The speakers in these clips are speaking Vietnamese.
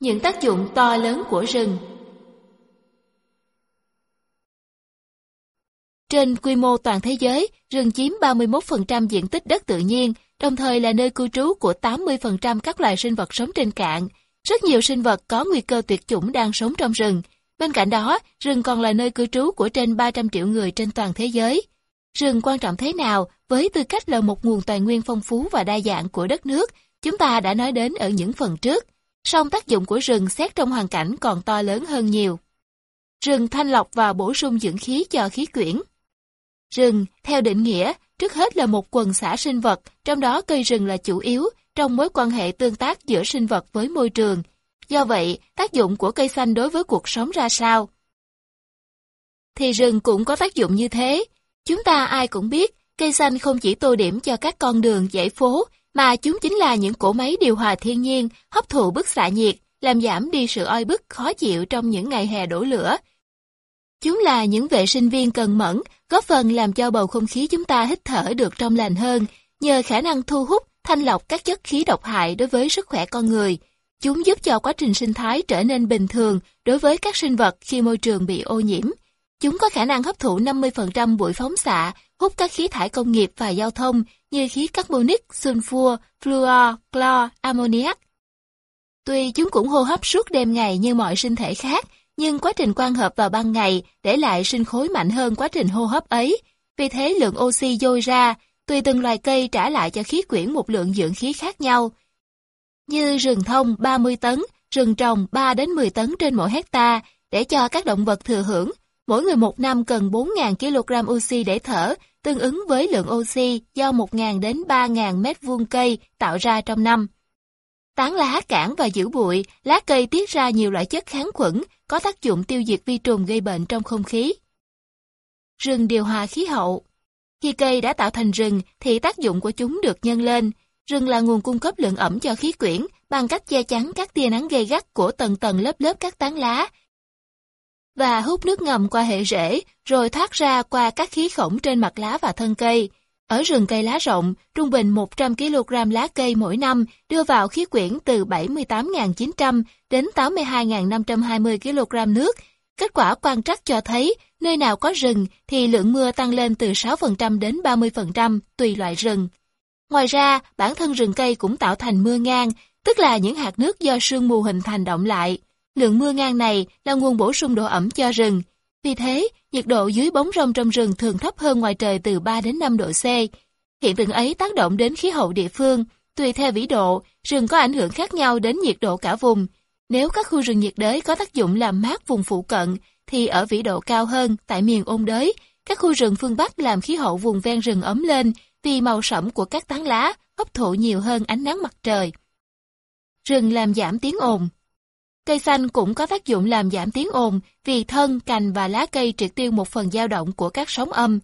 Những tác dụng to lớn của rừng Trên quy mô toàn thế giới, rừng chiếm 31% diện tích đất tự nhiên, đồng thời là nơi cư trú của 80% các loài sinh vật sống trên cạn. Rất nhiều sinh vật có nguy cơ tuyệt chủng đang sống trong rừng. Bên cạnh đó, rừng còn là nơi cư trú của trên 300 triệu người trên toàn thế giới. Rừng quan trọng thế nào với tư cách là một nguồn tài nguyên phong phú và đa dạng của đất nước, chúng ta đã nói đến ở những phần trước. Song tác dụng của rừng xét trong hoàn cảnh còn to lớn hơn nhiều. Rừng thanh lọc và bổ sung dưỡng khí cho khí quyển. Rừng, theo định nghĩa, trước hết là một quần xã sinh vật, trong đó cây rừng là chủ yếu trong mối quan hệ tương tác giữa sinh vật với môi trường. Do vậy, tác dụng của cây xanh đối với cuộc sống ra sao? Thì rừng cũng có tác dụng như thế. Chúng ta ai cũng biết, cây xanh không chỉ tô điểm cho các con đường, dãy phố, mà chúng chính là những cỗ máy điều hòa thiên nhiên, hấp thụ bức xạ nhiệt, làm giảm đi sự oi bức khó chịu trong những ngày hè đổ lửa. Chúng là những vệ sinh viên cần mẫn, góp phần làm cho bầu không khí chúng ta hít thở được trong lành hơn, nhờ khả năng thu hút, thanh lọc các chất khí độc hại đối với sức khỏe con người. Chúng giúp cho quá trình sinh thái trở nên bình thường đối với các sinh vật khi môi trường bị ô nhiễm. Chúng có khả năng hấp thụ 50% bụi phóng xạ, hút các khí thải công nghiệp và giao thông như khí carbonic, sunfua, fluor, clo, ammoniac. Tuy chúng cũng hô hấp suốt đêm ngày như mọi sinh thể khác, nhưng quá trình quang hợp vào ban ngày để lại sinh khối mạnh hơn quá trình hô hấp ấy. Vì thế lượng oxy dôi ra, tùy từng loài cây trả lại cho khí quyển một lượng dưỡng khí khác nhau. Như rừng thông 30 tấn, rừng trồng 3 đến 10 tấn trên mỗi hecta để cho các động vật thừa hưởng. Mỗi người một năm cần 4.000 kg oxy để thở, tương ứng với lượng oxy do 1.000 đến 3.000 mét vuông cây tạo ra trong năm. Tán lá cản và giữ bụi, lá cây tiết ra nhiều loại chất kháng khuẩn, có tác dụng tiêu diệt vi trùng gây bệnh trong không khí. Rừng điều hòa khí hậu Khi cây đã tạo thành rừng thì tác dụng của chúng được nhân lên. Rừng là nguồn cung cấp lượng ẩm cho khí quyển bằng cách che chắn các tia nắng gây gắt của tầng tầng lớp lớp các tán lá và hút nước ngầm qua hệ rễ rồi thoát ra qua các khí khổng trên mặt lá và thân cây. Ở rừng cây lá rộng, trung bình 100 kg lá cây mỗi năm đưa vào khí quyển từ 78.900 đến 82.520 kg nước. Kết quả quan trắc cho thấy, nơi nào có rừng thì lượng mưa tăng lên từ 6% đến 30% tùy loại rừng. Ngoài ra, bản thân rừng cây cũng tạo thành mưa ngang, tức là những hạt nước do sương mù hình thành động lại. Lượng mưa ngang này là nguồn bổ sung độ ẩm cho rừng. Vì thế, nhiệt độ dưới bóng râm trong rừng thường thấp hơn ngoài trời từ 3 đến 5 độ C. Hiện tượng ấy tác động đến khí hậu địa phương. Tùy theo vĩ độ, rừng có ảnh hưởng khác nhau đến nhiệt độ cả vùng. Nếu các khu rừng nhiệt đới có tác dụng làm mát vùng phụ cận, thì ở vĩ độ cao hơn, tại miền ôn đới, các khu rừng phương Bắc làm khí hậu vùng ven rừng ấm lên vì màu sẫm của các tán lá hấp thụ nhiều hơn ánh nắng mặt trời. Rừng làm giảm tiếng ồn Cây xanh cũng có tác dụng làm giảm tiếng ồn vì thân, cành và lá cây triệt tiêu một phần dao động của các sóng âm.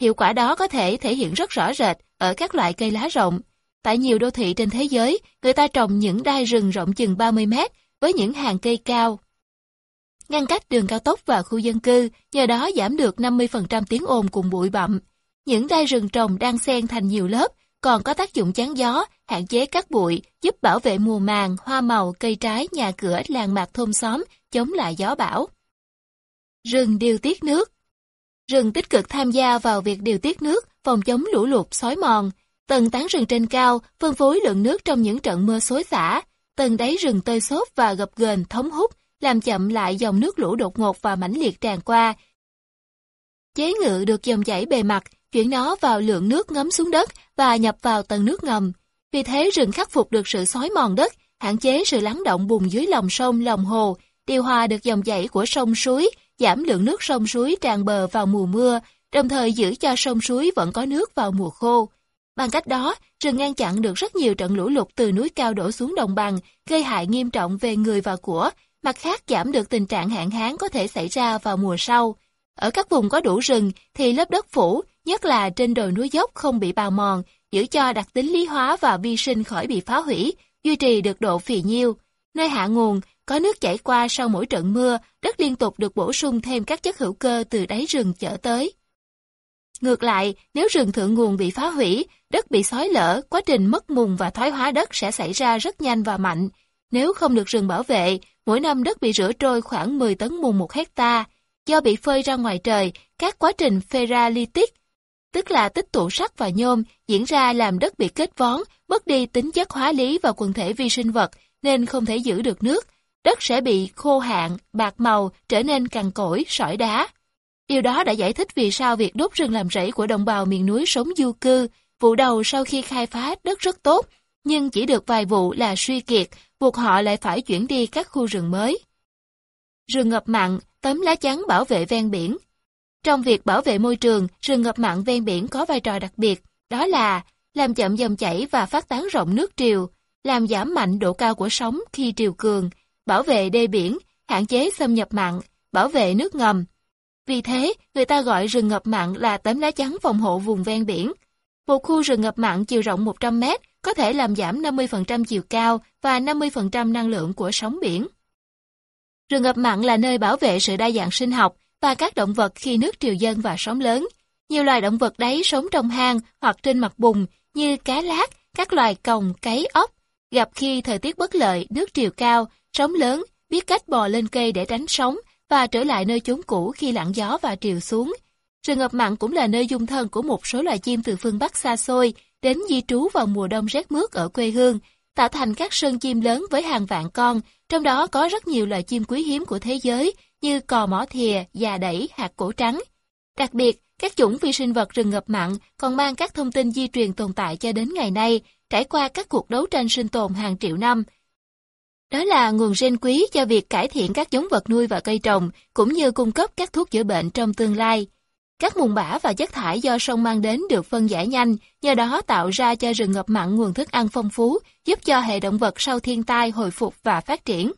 Hiệu quả đó có thể thể hiện rất rõ rệt ở các loại cây lá rộng. Tại nhiều đô thị trên thế giới, người ta trồng những đai rừng rộng chừng 30 mét với những hàng cây cao. Ngăn cách đường cao tốc và khu dân cư, nhờ đó giảm được 50% tiếng ồn cùng bụi bặm. Những đai rừng trồng đang xen thành nhiều lớp, còn có tác dụng chắn gió, hạn chế cát bụi, giúp bảo vệ mùa màng, hoa màu, cây trái, nhà cửa, làng mạc thôn xóm, chống lại gió bão. Rừng điều tiết nước Rừng tích cực tham gia vào việc điều tiết nước, phòng chống lũ lụt, xói mòn. Tầng tán rừng trên cao, phân phối lượng nước trong những trận mưa xối xả. Tầng đáy rừng tơi xốp và gập ghềnh thống hút, làm chậm lại dòng nước lũ đột ngột và mãnh liệt tràn qua. Chế ngự được dòng chảy bề mặt, chuyển nó vào lượng nước ngấm xuống đất và nhập vào tầng nước ngầm. Vì thế rừng khắc phục được sự xói mòn đất, hạn chế sự lắng động bùn dưới lòng sông, lòng hồ, điều hòa được dòng chảy của sông suối, giảm lượng nước sông suối tràn bờ vào mùa mưa, đồng thời giữ cho sông suối vẫn có nước vào mùa khô. Bằng cách đó, rừng ngăn chặn được rất nhiều trận lũ lụt từ núi cao đổ xuống đồng bằng, gây hại nghiêm trọng về người và của, mặt khác giảm được tình trạng hạn hán có thể xảy ra vào mùa sau. Ở các vùng có đủ rừng thì lớp đất phủ, nhất là trên đồi núi dốc không bị bào mòn, giữ cho đặc tính lý hóa và vi sinh khỏi bị phá hủy, duy trì được độ phì nhiêu. Nơi hạ nguồn, có nước chảy qua sau mỗi trận mưa, đất liên tục được bổ sung thêm các chất hữu cơ từ đáy rừng chở tới. Ngược lại, nếu rừng thượng nguồn bị phá hủy, đất bị xói lở, quá trình mất mùn và thoái hóa đất sẽ xảy ra rất nhanh và mạnh. Nếu không được rừng bảo vệ, mỗi năm đất bị rửa trôi khoảng 10 tấn mùn một hecta. Do bị phơi ra ngoài trời, các quá trình ferralitic, tức là tích tụ sắt và nhôm, diễn ra làm đất bị kết vón, mất đi tính chất hóa lý và quần thể vi sinh vật, nên không thể giữ được nước. Đất sẽ bị khô hạn, bạc màu, trở nên cằn cỗi, sỏi đá. Điều đó đã giải thích vì sao việc đốt rừng làm rẫy của đồng bào miền núi sống du cư, vụ đầu sau khi khai phá đất rất tốt, nhưng chỉ được vài vụ là suy kiệt, buộc họ lại phải chuyển đi các khu rừng mới. Rừng ngập mặn, tấm lá chắn bảo vệ ven biển. Trong việc bảo vệ môi trường, rừng ngập mặn ven biển có vai trò đặc biệt, đó là làm chậm dòng chảy và phát tán rộng nước triều, làm giảm mạnh độ cao của sóng khi triều cường, bảo vệ đê biển, hạn chế xâm nhập mặn, bảo vệ nước ngầm. Vì thế, người ta gọi rừng ngập mặn là tấm lá chắn phòng hộ vùng ven biển. Một khu rừng ngập mặn chiều rộng 100 mét có thể làm giảm 50% chiều cao và 50% năng lượng của sóng biển. Rừng ngập mặn là nơi bảo vệ sự đa dạng sinh học và các động vật khi nước triều dâng và sóng lớn. Nhiều loài động vật đấy sống trong hang hoặc trên mặt bùn như cá lát, các loài còng, cấy ốc. Gặp khi thời tiết bất lợi, nước triều cao, sóng lớn, biết cách bò lên cây để tránh sóng và trở lại nơi chốn cũ khi lặng gió và triều xuống. Rừng ngập mặn cũng là nơi dung thân của một số loài chim từ phương Bắc xa xôi, đến di trú vào mùa đông rét mướt ở quê hương, tạo thành các sơn chim lớn với hàng vạn con, trong đó có rất nhiều loài chim quý hiếm của thế giới như cò mỏ thìa, già đẩy, hạt cổ trắng. Đặc biệt, các chủng vi sinh vật rừng ngập mặn còn mang các thông tin di truyền tồn tại cho đến ngày nay, trải qua các cuộc đấu tranh sinh tồn hàng triệu năm. Đó là nguồn gen quý cho việc cải thiện các giống vật nuôi và cây trồng, cũng như cung cấp các thuốc chữa bệnh trong tương lai. Các mùn bã và chất thải do sông mang đến được phân giải nhanh, nhờ đó tạo ra cho rừng ngập mặn nguồn thức ăn phong phú, giúp cho hệ động vật sau thiên tai hồi phục và phát triển.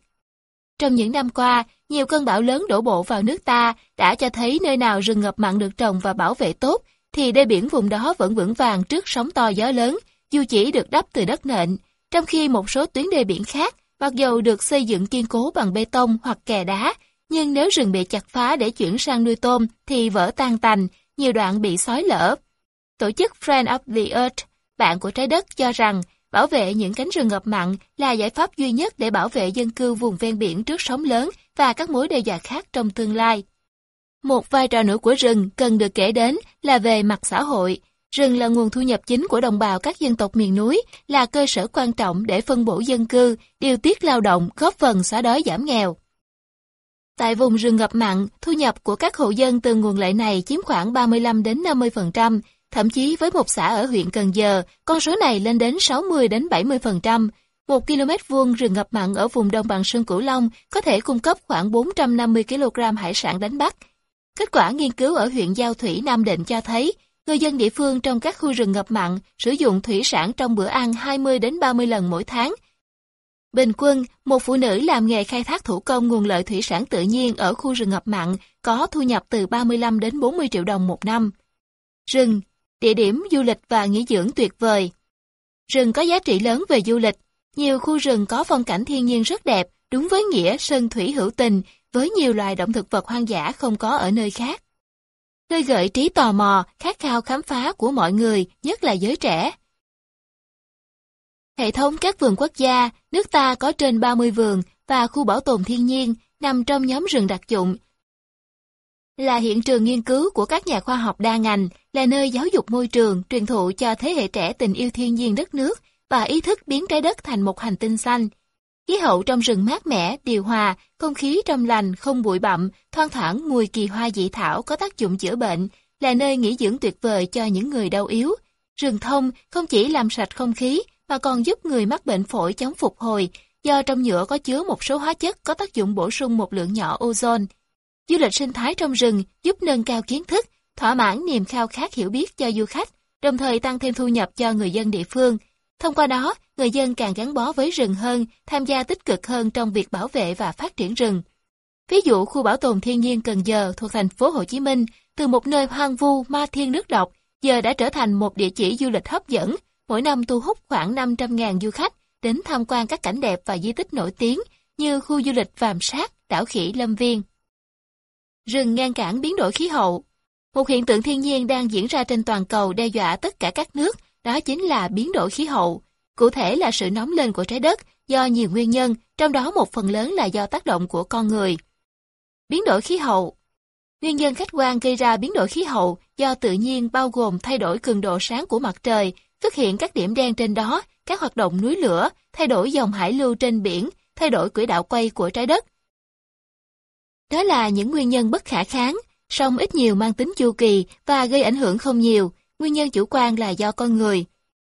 Trong những năm qua, nhiều cơn bão lớn đổ bộ vào nước ta đã cho thấy nơi nào rừng ngập mặn được trồng và bảo vệ tốt, thì đê biển vùng đó vẫn vững vàng trước sóng to gió lớn, dù chỉ được đắp từ đất nện, trong khi một số tuyến đê biển khác, mặc dầu được xây dựng kiên cố bằng bê tông hoặc kè đá, nhưng nếu rừng bị chặt phá để chuyển sang nuôi tôm thì vỡ tan tành, nhiều đoạn bị sói lở. Tổ chức Friend of the Earth, bạn của trái đất cho rằng bảo vệ những cánh rừng ngập mặn là giải pháp duy nhất để bảo vệ dân cư vùng ven biển trước sóng lớn và các mối đe dọa khác trong tương lai. Một vai trò nữa của rừng cần được kể đến là về mặt xã hội. Rừng là nguồn thu nhập chính của đồng bào các dân tộc miền núi, là cơ sở quan trọng để phân bổ dân cư, điều tiết lao động, góp phần xóa đói giảm nghèo. Tại vùng rừng ngập mặn, thu nhập của các hộ dân từ nguồn lợi này chiếm khoảng 35 đến 50%, thậm chí với một xã ở huyện Cần Giờ, con số này lên đến 60 đến 70%. Một km vuông rừng ngập mặn ở vùng đồng bằng sông Cửu Long có thể cung cấp khoảng 450 kg hải sản đánh bắt. Kết quả nghiên cứu ở huyện Giao Thủy Nam Định cho thấy, người dân địa phương trong các khu rừng ngập mặn sử dụng thủy sản trong bữa ăn 20 đến 30 lần mỗi tháng, Bình quân, một phụ nữ làm nghề khai thác thủ công nguồn lợi thủy sản tự nhiên ở khu rừng ngập mặn có thu nhập từ 35 đến 40 triệu đồng một năm. Rừng, địa điểm du lịch và nghỉ dưỡng tuyệt vời. Rừng có giá trị lớn về du lịch. Nhiều khu rừng có phong cảnh thiên nhiên rất đẹp, đúng với nghĩa sơn thủy hữu tình, với nhiều loài động thực vật hoang dã không có ở nơi khác. Nơi gợi trí tò mò, khát khao khám phá của mọi người, nhất là giới trẻ. Hệ thống các vườn quốc gia, nước ta có trên 30 vườn và khu bảo tồn thiên nhiên nằm trong nhóm rừng đặc dụng. Là hiện trường nghiên cứu của các nhà khoa học đa ngành, là nơi giáo dục môi trường, truyền thụ cho thế hệ trẻ tình yêu thiên nhiên đất nước và ý thức biến trái đất thành một hành tinh xanh. Khí hậu trong rừng mát mẻ, điều hòa, không khí trong lành, không bụi bặm, thoang thoảng mùi kỳ hoa dị thảo có tác dụng chữa bệnh, là nơi nghỉ dưỡng tuyệt vời cho những người đau yếu. Rừng thông không chỉ làm sạch không khí mà còn giúp người mắc bệnh phổi chống phục hồi, do trong nhựa có chứa một số hóa chất có tác dụng bổ sung một lượng nhỏ ozone. Du lịch sinh thái trong rừng giúp nâng cao kiến thức, thỏa mãn niềm khao khát hiểu biết cho du khách, đồng thời tăng thêm thu nhập cho người dân địa phương. Thông qua đó, người dân càng gắn bó với rừng hơn, tham gia tích cực hơn trong việc bảo vệ và phát triển rừng. Ví dụ khu bảo tồn thiên nhiên Cần Giờ thuộc thành phố Hồ Chí Minh, từ một nơi hoang vu, ma thiên nước độc, giờ đã trở thành một địa chỉ du lịch hấp dẫn, mỗi năm thu hút khoảng 500.000 du khách đến tham quan các cảnh đẹp và di tích nổi tiếng như khu du lịch Vàm Sát, đảo Khỉ Lâm Viên. Rừng ngăn cản biến đổi khí hậu Một hiện tượng thiên nhiên đang diễn ra trên toàn cầu đe dọa tất cả các nước, đó chính là biến đổi khí hậu. Cụ thể là sự nóng lên của trái đất do nhiều nguyên nhân, trong đó một phần lớn là do tác động của con người. Biến đổi khí hậu Nguyên nhân khách quan gây ra biến đổi khí hậu do tự nhiên bao gồm thay đổi cường độ sáng của mặt trời, xuất hiện các điểm đen trên đó, các hoạt động núi lửa, thay đổi dòng hải lưu trên biển, thay đổi quỹ đạo quay của trái đất. Đó là những nguyên nhân bất khả kháng, song ít nhiều mang tính chu kỳ và gây ảnh hưởng không nhiều, nguyên nhân chủ quan là do con người.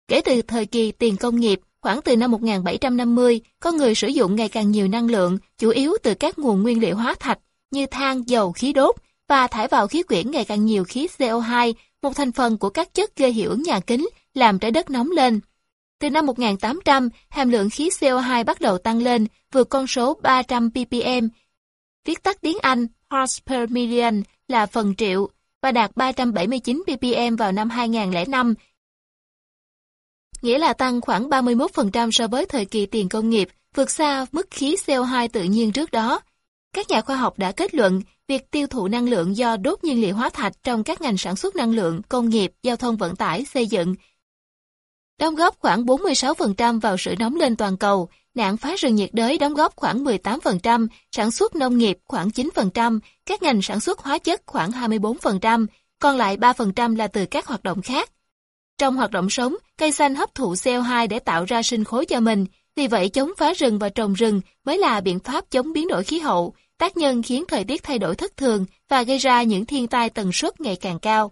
Kể từ thời kỳ tiền công nghiệp, khoảng từ năm 1750, con người sử dụng ngày càng nhiều năng lượng, chủ yếu từ các nguồn nguyên liệu hóa thạch như than, dầu, khí đốt, và thải vào khí quyển ngày càng nhiều khí CO2, một thành phần của các chất gây hiệu ứng nhà kính, làm trái đất nóng lên. Từ năm 1800, hàm lượng khí CO2 bắt đầu tăng lên, vượt con số 300 ppm, viết tắt tiếng Anh parts per million là phần triệu, và đạt 379 ppm vào năm 2005, nghĩa là tăng khoảng 31% so với thời kỳ tiền công nghiệp, vượt xa mức khí CO2 tự nhiên trước đó. Các nhà khoa học đã kết luận việc tiêu thụ năng lượng do đốt nhiên liệu hóa thạch trong các ngành sản xuất năng lượng, công nghiệp, giao thông vận tải, xây dựng đóng góp khoảng 46% vào sự nóng lên toàn cầu, nạn phá rừng nhiệt đới đóng góp khoảng 18%, sản xuất nông nghiệp khoảng 9%, các ngành sản xuất hóa chất khoảng 24%, còn lại 3% là từ các hoạt động khác. Trong hoạt động sống, cây xanh hấp thụ CO2 để tạo ra sinh khối cho mình, vì vậy chống phá rừng và trồng rừng mới là biện pháp chống biến đổi khí hậu, tác nhân khiến thời tiết thay đổi thất thường và gây ra những thiên tai tần suất ngày càng cao.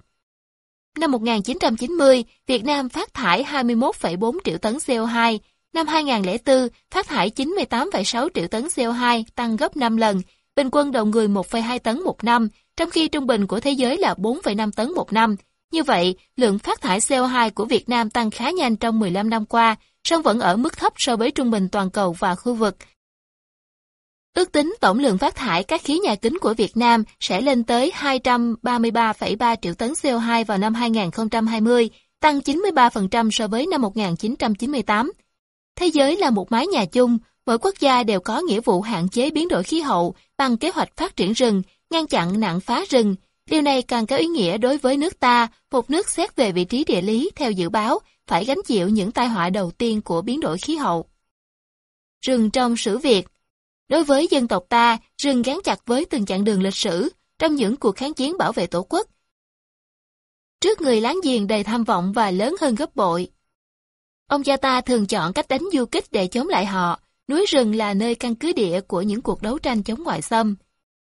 Năm 1990, Việt Nam phát thải 21,4 triệu tấn CO2, năm 2004 phát thải 98,6 triệu tấn CO2, tăng gấp 5 lần, bình quân đầu người 1,2 tấn một năm, trong khi trung bình của thế giới là 4,5 tấn một năm. Như vậy, lượng phát thải CO2 của Việt Nam tăng khá nhanh trong 15 năm qua, song vẫn ở mức thấp so với trung bình toàn cầu và khu vực. Ước tính tổng lượng phát thải các khí nhà kính của Việt Nam sẽ lên tới 233,3 triệu tấn CO2 vào năm 2020, tăng 93% so với năm 1998. Thế giới là một mái nhà chung, mỗi quốc gia đều có nghĩa vụ hạn chế biến đổi khí hậu bằng kế hoạch phát triển rừng, ngăn chặn nạn phá rừng. Điều này càng có ý nghĩa đối với nước ta, một nước xét về vị trí địa lý theo dự báo, phải gánh chịu những tai họa đầu tiên của biến đổi khí hậu. Rừng trong sử Việt Đối với dân tộc ta, rừng gắn chặt với từng chặng đường lịch sử trong những cuộc kháng chiến bảo vệ tổ quốc. Trước người láng giềng đầy tham vọng và lớn hơn gấp bội, ông cha ta thường chọn cách đánh du kích để chống lại họ. Núi rừng là nơi căn cứ địa của những cuộc đấu tranh chống ngoại xâm.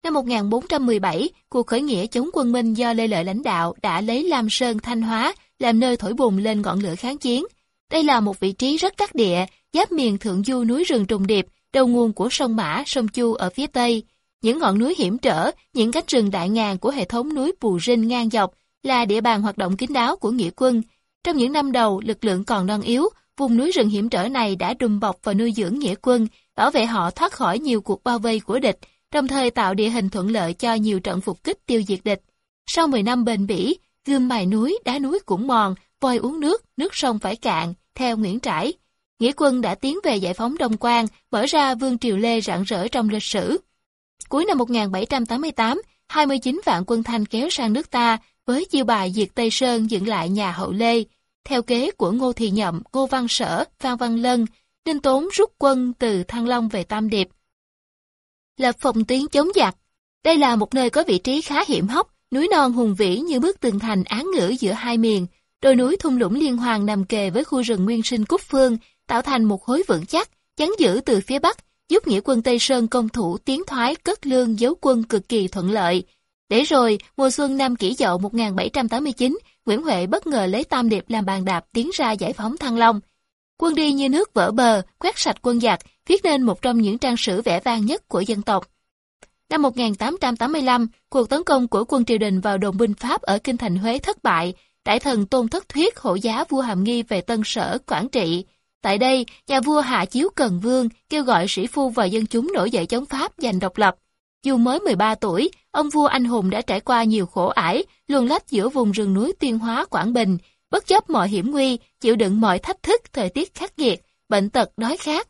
Năm 1417, cuộc khởi nghĩa chống quân Minh do Lê Lợi lãnh đạo đã lấy Lam Sơn Thanh Hóa làm nơi thổi bùng lên ngọn lửa kháng chiến. Đây là một vị trí rất đắc địa, giáp miền thượng du núi rừng trùng điệp, đầu nguồn của sông Mã, sông Chu ở phía Tây. Những ngọn núi hiểm trở, những cánh rừng đại ngàn của hệ thống núi Pù Rinh ngang dọc là địa bàn hoạt động kín đáo của nghĩa quân. Trong những năm đầu, lực lượng còn non yếu, vùng núi rừng hiểm trở này đã đùm bọc và nuôi dưỡng nghĩa quân, bảo vệ họ thoát khỏi nhiều cuộc bao vây của địch, đồng thời tạo địa hình thuận lợi cho nhiều trận phục kích tiêu diệt địch. Sau 10 năm bền bỉ, gươm mài núi, đá núi cũng mòn, voi uống nước, nước sông phải cạn, theo Nguyễn Trãi. Nghĩa quân đã tiến về giải phóng Đông Quan, mở ra vương triều Lê rạng rỡ trong lịch sử. Cuối năm 1788, 29 vạn quân Thanh kéo sang nước ta với chiêu bài diệt Tây Sơn dựng lại nhà hậu Lê. Theo kế của Ngô Thị Nhậm, Ngô Văn Sở, Phan Văn Lân, Đinh Tốn rút quân từ Thăng Long về Tam Điệp. Lập phòng tuyến chống giặc. Đây là một nơi có vị trí khá hiểm hóc, núi non hùng vĩ như bức tường thành án ngữ giữa hai miền. Đồi núi thung lũng liên hoàng nằm kề với khu rừng nguyên sinh Cúc Phương, tạo thành một khối vững chắc, chắn giữ từ phía Bắc, giúp nghĩa quân Tây Sơn công thủ tiến thoái cất lương giấu quân cực kỳ thuận lợi. Để rồi, mùa xuân năm kỷ dậu 1789, Nguyễn Huệ bất ngờ lấy Tam Điệp làm bàn đạp tiến ra giải phóng Thăng Long. Quân đi như nước vỡ bờ, quét sạch quân giặc, viết nên một trong những trang sử vẻ vang nhất của dân tộc. Năm 1885, cuộc tấn công của quân triều đình vào đồn binh Pháp ở Kinh Thành Huế thất bại, đại thần Tôn Thất Thuyết hộ giá vua Hàm Nghi về Tân Sở, Quảng Trị. Tại đây, nhà vua hạ chiếu Cần Vương kêu gọi sĩ phu và dân chúng nổi dậy chống Pháp giành độc lập. Dù mới 13 tuổi, ông vua anh hùng đã trải qua nhiều khổ ải, luồn lách giữa vùng rừng núi Tuyên Hóa Quảng Bình, bất chấp mọi hiểm nguy, chịu đựng mọi thách thức thời tiết khắc nghiệt, bệnh tật đói khát.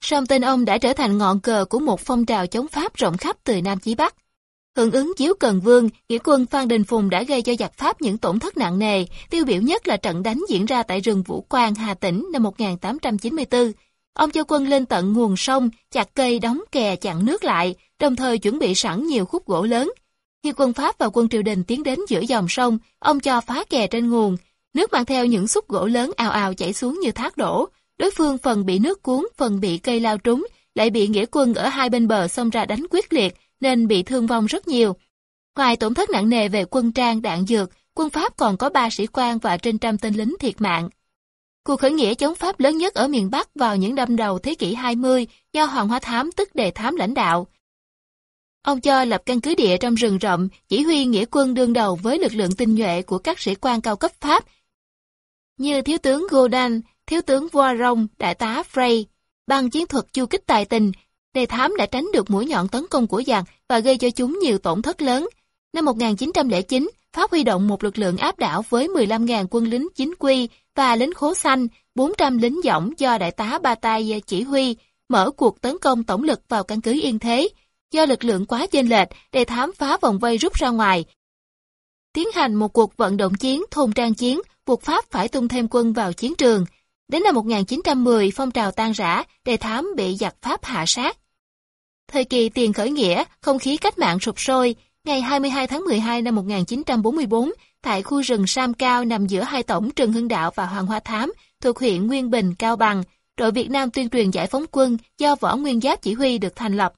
Song tên ông đã trở thành ngọn cờ của một phong trào chống Pháp rộng khắp từ Nam chí Bắc. Hưởng ứng chiếu Cần Vương, nghĩa quân Phan Đình Phùng đã gây cho giặc Pháp những tổn thất nặng nề, tiêu biểu nhất là trận đánh diễn ra tại rừng Vũ Quang, Hà Tĩnh năm 1894. Ông cho quân lên tận nguồn sông, chặt cây đóng kè chặn nước lại, đồng thời chuẩn bị sẵn nhiều khúc gỗ lớn. Khi quân Pháp và quân triều đình tiến đến giữa dòng sông, ông cho phá kè trên nguồn. Nước mang theo những xúc gỗ lớn ào ào chảy xuống như thác đổ. Đối phương phần bị nước cuốn, phần bị cây lao trúng, lại bị nghĩa quân ở hai bên bờ xông ra đánh quyết liệt, nên bị thương vong rất nhiều. Ngoài tổn thất nặng nề về quân trang, đạn dược, quân Pháp còn có ba sĩ quan và trên trăm tên lính thiệt mạng. Cuộc khởi nghĩa chống Pháp lớn nhất ở miền Bắc vào những năm đầu thế kỷ 20 do Hoàng Hoa Thám tức đề thám lãnh đạo. Ông cho lập căn cứ địa trong rừng rậm, chỉ huy nghĩa quân đương đầu với lực lượng tinh nhuệ của các sĩ quan cao cấp Pháp như Thiếu tướng Godin, Thiếu tướng Voirong, Đại tá Frey. Bằng chiến thuật chu kích tài tình, đề thám đã tránh được mũi nhọn tấn công của giặc và gây cho chúng nhiều tổn thất lớn. Năm 1909, Pháp huy động một lực lượng áp đảo với 15.000 quân lính chính quy và lính khố xanh, 400 lính dỏng do đại tá Ba Tay chỉ huy, mở cuộc tấn công tổng lực vào căn cứ Yên Thế. Do lực lượng quá chênh lệch, đề thám phá vòng vây rút ra ngoài. Tiến hành một cuộc vận động chiến, thôn trang chiến, buộc Pháp phải tung thêm quân vào chiến trường. Đến năm 1910, phong trào tan rã, đề thám bị giặc Pháp hạ sát. Thời kỳ tiền khởi nghĩa, không khí cách mạng sụp sôi, Ngày 22 tháng 12 năm 1944, tại khu rừng Sam Cao nằm giữa hai tổng Trần Hưng Đạo và Hoàng Hoa Thám, thuộc huyện Nguyên Bình, Cao Bằng, đội Việt Nam tuyên truyền giải phóng quân do Võ Nguyên Giáp chỉ huy được thành lập.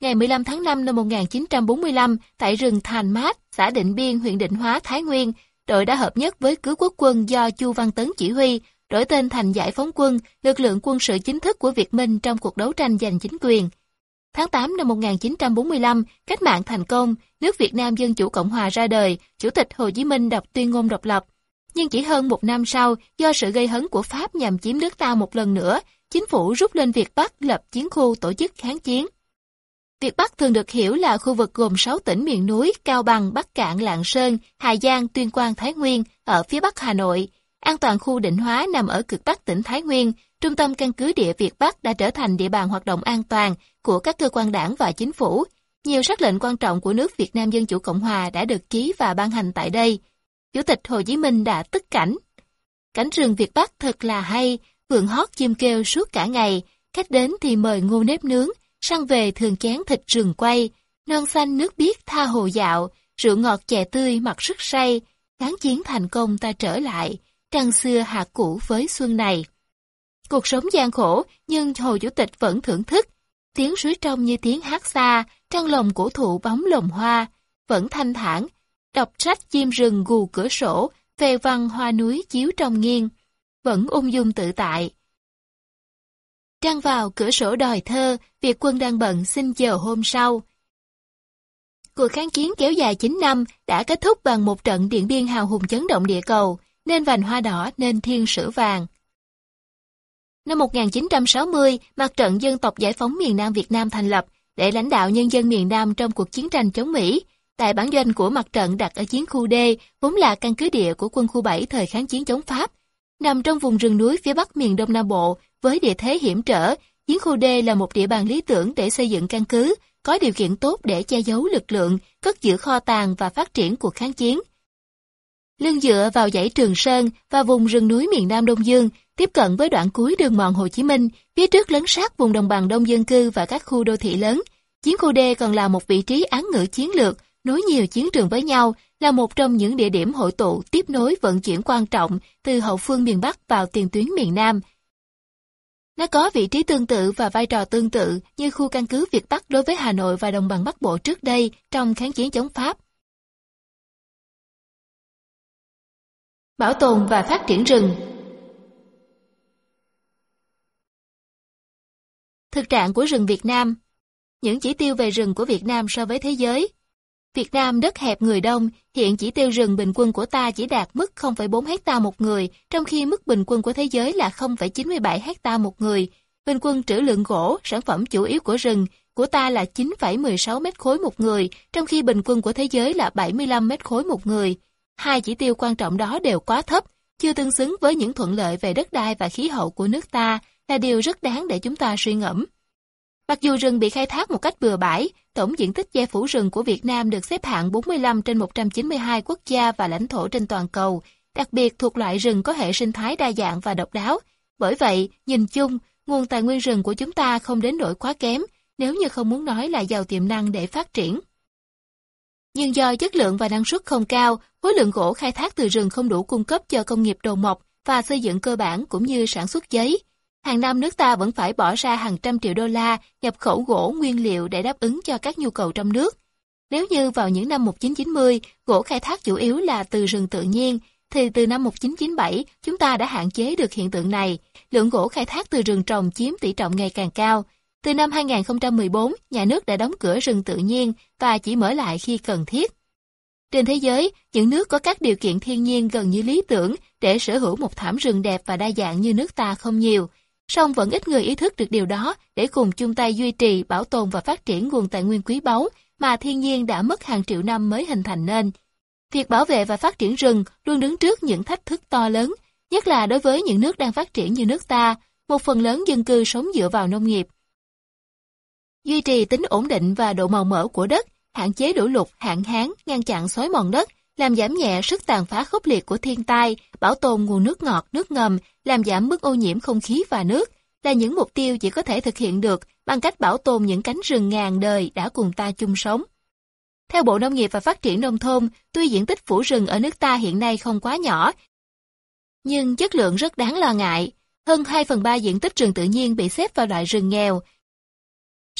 Ngày 15 tháng 5 năm 1945, tại rừng Thành Mát, xã Định Biên, huyện Định Hóa, Thái Nguyên, đội đã hợp nhất với cứu quốc quân do Chu Văn Tấn chỉ huy, đổi tên thành Giải phóng quân, lực lượng quân sự chính thức của Việt Minh trong cuộc đấu tranh giành chính quyền. Tháng 8 năm 1945, cách mạng thành công, nước Việt Nam Dân Chủ Cộng Hòa ra đời, Chủ tịch Hồ Chí Minh đọc tuyên ngôn độc lập. Nhưng chỉ hơn một năm sau, do sự gây hấn của Pháp nhằm chiếm nước ta một lần nữa, chính phủ rút lên Việt Bắc lập chiến khu tổ chức kháng chiến. Việt Bắc thường được hiểu là khu vực gồm 6 tỉnh miền núi Cao Bằng, Bắc Cạn, Lạng Sơn, Hà Giang, Tuyên Quang, Thái Nguyên ở phía Bắc Hà Nội. An toàn khu định hóa nằm ở cực Bắc tỉnh Thái Nguyên, trung tâm căn cứ địa Việt Bắc đã trở thành địa bàn hoạt động an toàn của các cơ quan đảng và chính phủ. Nhiều sắc lệnh quan trọng của nước Việt Nam Dân Chủ Cộng Hòa đã được ký và ban hành tại đây. Chủ tịch Hồ Chí Minh đã tức cảnh. Cảnh rừng Việt Bắc thật là hay, vườn hót chim kêu suốt cả ngày, khách đến thì mời ngô nếp nướng, săn về thường chén thịt rừng quay, non xanh nước biếc tha hồ dạo, rượu ngọt chè tươi mặc sức say, kháng chiến thành công ta trở lại, trăng xưa hạ cũ với xuân này. Cuộc sống gian khổ, nhưng Hồ Chủ tịch vẫn thưởng thức. Tiếng suối trong như tiếng hát xa, trăng lồng cổ thụ bóng lồng hoa, vẫn thanh thản. Đọc sách chim rừng gù cửa sổ, về văn hoa núi chiếu trong nghiêng. Vẫn ung dung tự tại. Trăng vào cửa sổ đòi thơ, việc quân đang bận xin chờ hôm sau. Cuộc kháng chiến kéo dài 9 năm đã kết thúc bằng một trận điện biên hào hùng chấn động địa cầu, nên vành hoa đỏ nên thiên sử vàng. Năm 1960, Mặt trận Dân tộc Giải phóng miền Nam Việt Nam thành lập để lãnh đạo nhân dân miền Nam trong cuộc chiến tranh chống Mỹ. Tại bản doanh của mặt trận đặt ở chiến khu D, vốn là căn cứ địa của quân khu 7 thời kháng chiến chống Pháp. Nằm trong vùng rừng núi phía bắc miền Đông Nam Bộ, với địa thế hiểm trở, chiến khu D là một địa bàn lý tưởng để xây dựng căn cứ, có điều kiện tốt để che giấu lực lượng, cất giữ kho tàng và phát triển cuộc kháng chiến. Lưng dựa vào dãy Trường Sơn và vùng rừng núi miền Nam Đông Dương, tiếp cận với đoạn cuối đường mòn Hồ Chí Minh, phía trước lấn sát vùng đồng bằng đông dân cư và các khu đô thị lớn. Chiến khu D còn là một vị trí án ngữ chiến lược, nối nhiều chiến trường với nhau, là một trong những địa điểm hội tụ tiếp nối vận chuyển quan trọng từ hậu phương miền Bắc vào tiền tuyến miền Nam. Nó có vị trí tương tự và vai trò tương tự như khu căn cứ Việt Bắc đối với Hà Nội và đồng bằng Bắc Bộ trước đây trong kháng chiến chống Pháp. Bảo tồn và phát triển rừng Thực trạng của rừng Việt Nam Những chỉ tiêu về rừng của Việt Nam so với thế giới Việt Nam đất hẹp người đông, hiện chỉ tiêu rừng bình quân của ta chỉ đạt mức 0,4 hecta một người, trong khi mức bình quân của thế giới là 0,97 hecta một người. Bình quân trữ lượng gỗ, sản phẩm chủ yếu của rừng, của ta là 9,16 mét khối một người, trong khi bình quân của thế giới là 75 mét khối một người. Hai chỉ tiêu quan trọng đó đều quá thấp, chưa tương xứng với những thuận lợi về đất đai và khí hậu của nước ta, là điều rất đáng để chúng ta suy ngẫm. Mặc dù rừng bị khai thác một cách bừa bãi, tổng diện tích che phủ rừng của Việt Nam được xếp hạng 45 trên 192 quốc gia và lãnh thổ trên toàn cầu, đặc biệt thuộc loại rừng có hệ sinh thái đa dạng và độc đáo, Bởi vậy, nhìn chung, nguồn tài nguyên rừng của chúng ta không đến nỗi quá kém, nếu như không muốn nói là giàu tiềm năng để phát triển. Nhưng do chất lượng và năng suất không cao, khối lượng gỗ khai thác từ rừng không đủ cung cấp cho công nghiệp đồ mộc và xây dựng cơ bản cũng như sản xuất giấy. Hàng năm nước ta vẫn phải bỏ ra hàng trăm triệu đô la nhập khẩu gỗ nguyên liệu để đáp ứng cho các nhu cầu trong nước. Nếu như vào những năm 1990, gỗ khai thác chủ yếu là từ rừng tự nhiên, thì từ năm 1997 chúng ta đã hạn chế được hiện tượng này. Lượng gỗ khai thác từ rừng trồng chiếm tỷ trọng ngày càng cao. Từ năm 2014, nhà nước đã đóng cửa rừng tự nhiên và chỉ mở lại khi cần thiết. Trên thế giới, những nước có các điều kiện thiên nhiên gần như lý tưởng để sở hữu một thảm rừng đẹp và đa dạng như nước ta không nhiều. Song vẫn ít người ý thức được điều đó để cùng chung tay duy trì, bảo tồn và phát triển nguồn tài nguyên quý báu mà thiên nhiên đã mất hàng triệu năm mới hình thành nên. Việc bảo vệ và phát triển rừng luôn đứng trước những thách thức to lớn, nhất là đối với những nước đang phát triển như nước ta, một phần lớn dân cư sống dựa vào nông nghiệp. Duy trì tính ổn định và độ màu mỡ của đất, hạn chế lũ lụt, hạn hán, ngăn chặn xói mòn đất, làm giảm nhẹ sức tàn phá khốc liệt của thiên tai, bảo tồn nguồn nước ngọt, nước ngầm, làm giảm mức ô nhiễm không khí và nước, là những mục tiêu chỉ có thể thực hiện được bằng cách bảo tồn những cánh rừng ngàn đời đã cùng ta chung sống. Theo Bộ Nông nghiệp và Phát triển Nông thôn, tuy diện tích phủ rừng ở nước ta hiện nay không quá nhỏ, nhưng chất lượng rất đáng lo ngại. Hơn 2 phần 3 diện tích rừng tự nhiên bị xếp vào loại rừng nghèo.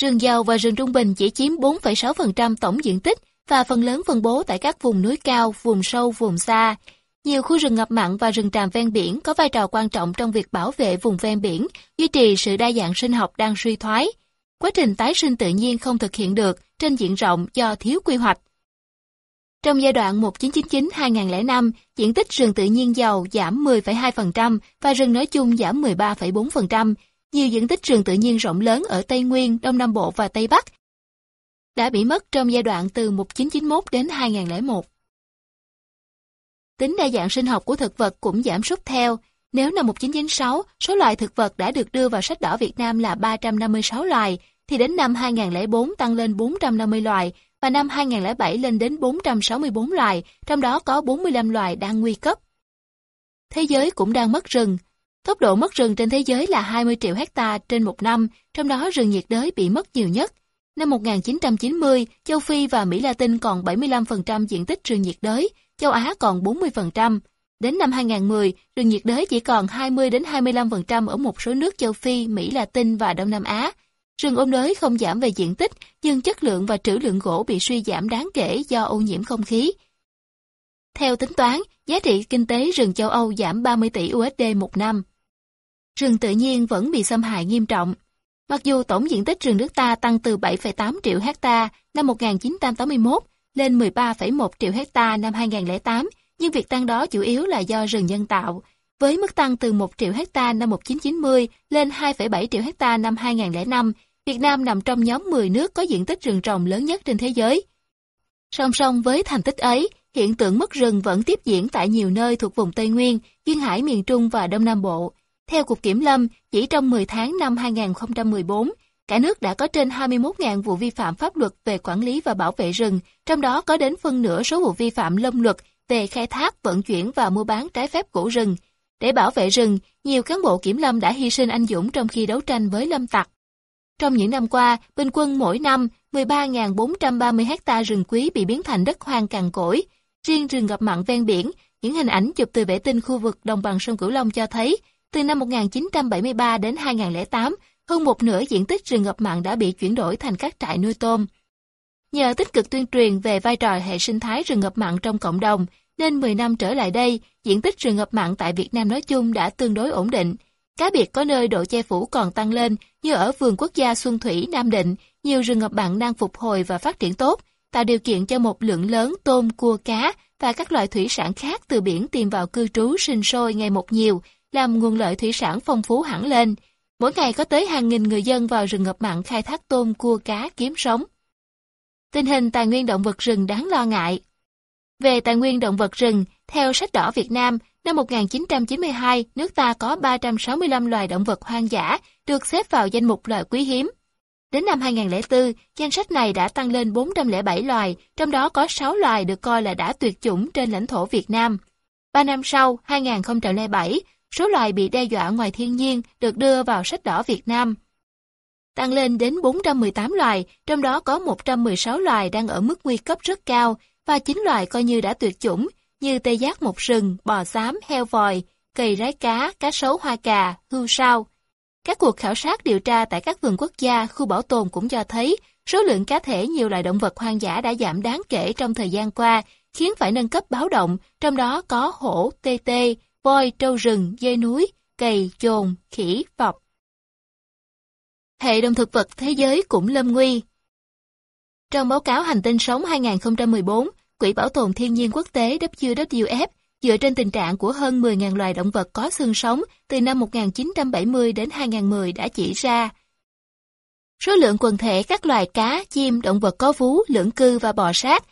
Rừng giàu và rừng trung bình chỉ chiếm 4,6% tổng diện tích và phần lớn phân bố tại các vùng núi cao, vùng sâu, vùng xa. Nhiều khu rừng ngập mặn và rừng tràm ven biển có vai trò quan trọng trong việc bảo vệ vùng ven biển, duy trì sự đa dạng sinh học đang suy thoái. Quá trình tái sinh tự nhiên không thực hiện được trên diện rộng do thiếu quy hoạch. Trong giai đoạn 1999-2005, diện tích rừng tự nhiên giàu giảm 10,2% và rừng nói chung giảm 13,4%. Nhiều diện tích rừng tự nhiên rộng lớn ở Tây Nguyên, Đông Nam Bộ và Tây Bắc đã bị mất trong giai đoạn từ 1991 đến 2001. Tính đa dạng sinh học của thực vật cũng giảm sút theo. Nếu năm 1996, số loài thực vật đã được đưa vào sách đỏ Việt Nam là 356 loài, thì đến năm 2004 tăng lên 450 loài và năm 2007 lên đến 464 loài, trong đó có 45 loài đang nguy cấp. Thế giới cũng đang mất rừng. Tốc độ mất rừng trên thế giới là 20 triệu hecta trên một năm, trong đó rừng nhiệt đới bị mất nhiều nhất. Năm 1990, châu Phi và Mỹ Latin còn 75% diện tích rừng nhiệt đới, châu Á còn 40%. Đến năm 2010, rừng nhiệt đới chỉ còn 20 đến 25% ở một số nước châu Phi, Mỹ Latin và Đông Nam Á. Rừng ôn đới không giảm về diện tích, nhưng chất lượng và trữ lượng gỗ bị suy giảm đáng kể do ô nhiễm không khí. Theo tính toán, giá trị kinh tế rừng châu Âu giảm 30 tỷ USD một năm. Rừng tự nhiên vẫn bị xâm hại nghiêm trọng. Mặc dù tổng diện tích rừng nước ta tăng từ 7,8 triệu hecta năm 1981 lên 13,1 triệu hecta năm 2008, nhưng việc tăng đó chủ yếu là do rừng nhân tạo, với mức tăng từ 1 triệu hecta năm 1990 lên 2,7 triệu hecta năm 2005, Việt Nam nằm trong nhóm 10 nước có diện tích rừng trồng lớn nhất trên thế giới. Song song với thành tích ấy, hiện tượng mất rừng vẫn tiếp diễn tại nhiều nơi thuộc vùng Tây Nguyên, Duyên Hải miền Trung và Đông Nam Bộ. Theo Cục Kiểm Lâm, chỉ trong 10 tháng năm 2014, cả nước đã có trên 21.000 vụ vi phạm pháp luật về quản lý và bảo vệ rừng, trong đó có đến phân nửa số vụ vi phạm lâm luật về khai thác, vận chuyển và mua bán trái phép gỗ rừng. Để bảo vệ rừng, nhiều cán bộ kiểm lâm đã hy sinh anh dũng trong khi đấu tranh với lâm tặc. Trong những năm qua, bình quân mỗi năm, 13.430 hecta rừng quý bị biến thành đất hoang cằn cỗi. Riêng rừng ngập mặn ven biển, những hình ảnh chụp từ vệ tinh khu vực đồng bằng sông Cửu Long cho thấy, từ năm 1973 đến 2008, hơn một nửa diện tích rừng ngập mặn đã bị chuyển đổi thành các trại nuôi tôm. Nhờ tích cực tuyên truyền về vai trò hệ sinh thái rừng ngập mặn trong cộng đồng, nên 10 năm trở lại đây, diện tích rừng ngập mặn tại Việt Nam nói chung đã tương đối ổn định. Cá biệt có nơi độ che phủ còn tăng lên, như ở vườn quốc gia Xuân Thủy, Nam Định, nhiều rừng ngập mặn đang phục hồi và phát triển tốt, tạo điều kiện cho một lượng lớn tôm, cua, cá và các loại thủy sản khác từ biển tìm vào cư trú sinh sôi ngày một nhiều, làm nguồn lợi thủy sản phong phú hẳn lên. Mỗi ngày có tới hàng nghìn người dân vào rừng ngập mặn khai thác tôm, cua, cá kiếm sống. Tình hình tài nguyên động vật rừng đáng lo ngại. Về tài nguyên động vật rừng, theo sách đỏ Việt Nam, năm 1992, nước ta có 365 loài động vật hoang dã được xếp vào danh mục loài quý hiếm. Đến năm 2004, danh sách này đã tăng lên 407 loài, trong đó có 6 loài được coi là đã tuyệt chủng trên lãnh thổ Việt Nam. Ba năm sau, 2007, số loài bị đe dọa ngoài thiên nhiên được đưa vào sách đỏ Việt Nam. Tăng lên đến 418 loài, trong đó có 116 loài đang ở mức nguy cấp rất cao và 9 loài coi như đã tuyệt chủng như tê giác một sừng, bò xám, heo vòi, cây rái cá, cá sấu hoa cà, hươu sao. Các cuộc khảo sát điều tra tại các vườn quốc gia, khu bảo tồn cũng cho thấy số lượng cá thể nhiều loài động vật hoang dã đã giảm đáng kể trong thời gian qua, khiến phải nâng cấp báo động, trong đó có hổ, tê tê, voi, trâu rừng, dê núi, cầy, chồn, khỉ, vọc. Hệ động thực vật thế giới cũng lâm nguy. Trong báo cáo Hành tinh sống 2014, Quỹ Bảo tồn Thiên nhiên Quốc tế WWF dựa trên tình trạng của hơn 10.000 loài động vật có xương sống từ năm 1970 đến 2010 đã chỉ ra. Số lượng quần thể các loài cá, chim, động vật có vú, lưỡng cư và bò sát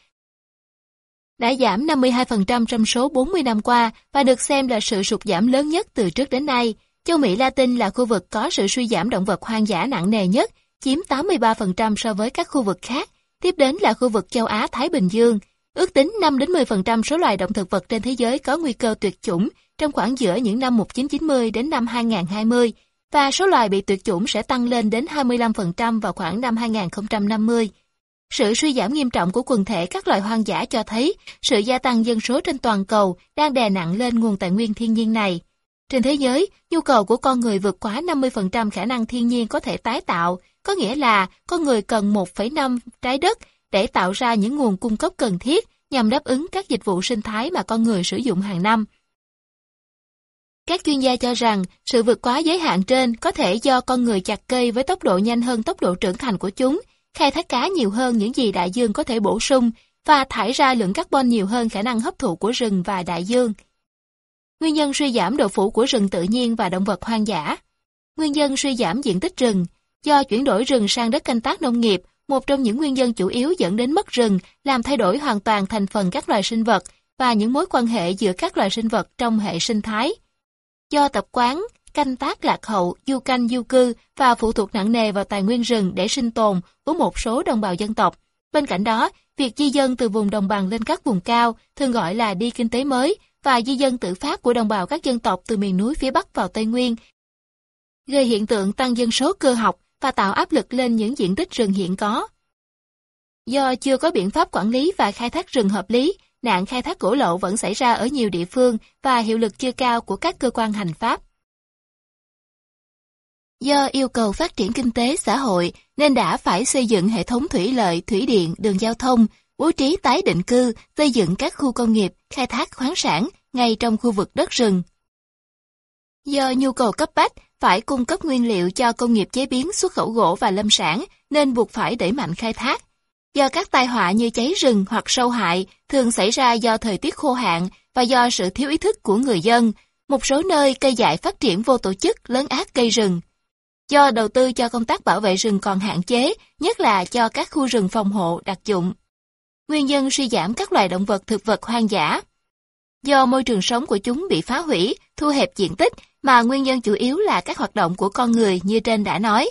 đã giảm 52% trong số 40 năm qua và được xem là sự sụt giảm lớn nhất từ trước đến nay. Châu Mỹ Latin là khu vực có sự suy giảm động vật hoang dã nặng nề nhất, chiếm 83% so với các khu vực khác. Tiếp đến là khu vực châu Á-Thái Bình Dương. Ước tính 5-10% số loài động thực vật trên thế giới có nguy cơ tuyệt chủng trong khoảng giữa những năm 1990 đến năm 2020, và số loài bị tuyệt chủng sẽ tăng lên đến 25% vào khoảng năm 2050. Sự suy giảm nghiêm trọng của quần thể các loài hoang dã cho thấy sự gia tăng dân số trên toàn cầu đang đè nặng lên nguồn tài nguyên thiên nhiên này. Trên thế giới, nhu cầu của con người vượt quá 50% khả năng thiên nhiên có thể tái tạo, có nghĩa là con người cần 1,5 trái đất để tạo ra những nguồn cung cấp cần thiết nhằm đáp ứng các dịch vụ sinh thái mà con người sử dụng hàng năm. Các chuyên gia cho rằng sự vượt quá giới hạn trên có thể do con người chặt cây với tốc độ nhanh hơn tốc độ trưởng thành của chúng, khai thác cá nhiều hơn những gì đại dương có thể bổ sung và thải ra lượng carbon nhiều hơn khả năng hấp thụ của rừng và đại dương. Nguyên nhân suy giảm độ phủ của rừng tự nhiên và động vật hoang dã. Nguyên nhân suy giảm diện tích rừng do chuyển đổi rừng sang đất canh tác nông nghiệp, một trong những nguyên nhân chủ yếu dẫn đến mất rừng làm thay đổi hoàn toàn thành phần các loài sinh vật và những mối quan hệ giữa các loài sinh vật trong hệ sinh thái. Do tập quán, canh tác lạc hậu, du canh du cư và phụ thuộc nặng nề vào tài nguyên rừng để sinh tồn của một số đồng bào dân tộc. Bên cạnh đó, việc di dân từ vùng đồng bằng lên các vùng cao, thường gọi là đi kinh tế mới, và di dân tự phát của đồng bào các dân tộc từ miền núi phía Bắc vào Tây Nguyên, gây hiện tượng tăng dân số cơ học và tạo áp lực lên những diện tích rừng hiện có. Do chưa có biện pháp quản lý và khai thác rừng hợp lý, nạn khai thác gỗ lậu vẫn xảy ra ở nhiều địa phương và hiệu lực chưa cao của các cơ quan hành pháp. Do yêu cầu phát triển kinh tế xã hội nên đã phải xây dựng hệ thống thủy lợi, thủy điện, đường giao thông, bố trí tái định cư, xây dựng các khu công nghiệp, khai thác khoáng sản ngay trong khu vực đất rừng. Do nhu cầu cấp bách phải cung cấp nguyên liệu cho công nghiệp chế biến xuất khẩu gỗ và lâm sản nên buộc phải đẩy mạnh khai thác. Do các tai họa như cháy rừng hoặc sâu hại thường xảy ra do thời tiết khô hạn và do sự thiếu ý thức của người dân, một số nơi cây dại phát triển vô tổ chức lớn ác cây rừng. Do đầu tư cho công tác bảo vệ rừng còn hạn chế, nhất là cho các khu rừng phòng hộ đặc dụng. Nguyên nhân suy giảm các loài động vật thực vật hoang dã. Do môi trường sống của chúng bị phá hủy, thu hẹp diện tích, mà nguyên nhân chủ yếu là các hoạt động của con người như trên đã nói.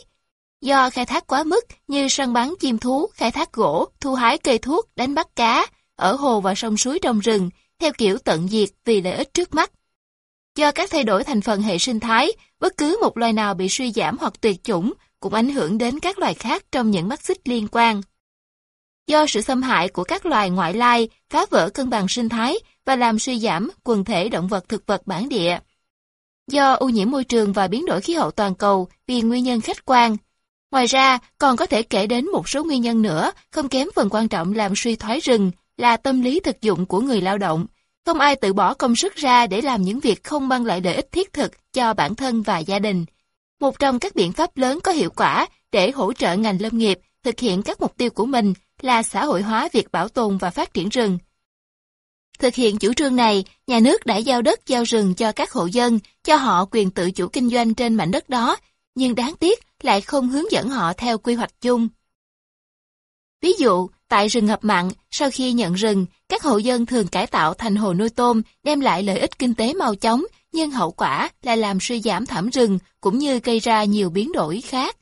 Do khai thác quá mức như săn bắn chim thú, khai thác gỗ, thu hái cây thuốc, đánh bắt cá, ở hồ và sông suối trong rừng, theo kiểu tận diệt vì lợi ích trước mắt. Do các thay đổi thành phần hệ sinh thái, bất cứ một loài nào bị suy giảm hoặc tuyệt chủng cũng ảnh hưởng đến các loài khác trong những mắt xích liên quan. Do sự xâm hại của các loài ngoại lai phá vỡ cân bằng sinh thái và làm suy giảm quần thể động vật thực vật bản địa. Do ô nhiễm môi trường và biến đổi khí hậu toàn cầu vì nguyên nhân khách quan. Ngoài ra, còn có thể kể đến một số nguyên nhân nữa không kém phần quan trọng làm suy thoái rừng là tâm lý thực dụng của người lao động, không ai tự bỏ công sức ra để làm những việc không mang lại lợi ích thiết thực cho bản thân và gia đình. Một trong các biện pháp lớn có hiệu quả để hỗ trợ ngành lâm nghiệp thực hiện các mục tiêu của mình là xã hội hóa việc bảo tồn và phát triển rừng. Thực hiện chủ trương này, nhà nước đã giao đất giao rừng cho các hộ dân, cho họ quyền tự chủ kinh doanh trên mảnh đất đó, nhưng đáng tiếc lại không hướng dẫn họ theo quy hoạch chung. Ví dụ, tại rừng ngập mặn, sau khi nhận rừng, các hộ dân thường cải tạo thành hồ nuôi tôm, đem lại lợi ích kinh tế mau chóng, nhưng hậu quả là làm suy giảm thảm rừng cũng như gây ra nhiều biến đổi khác.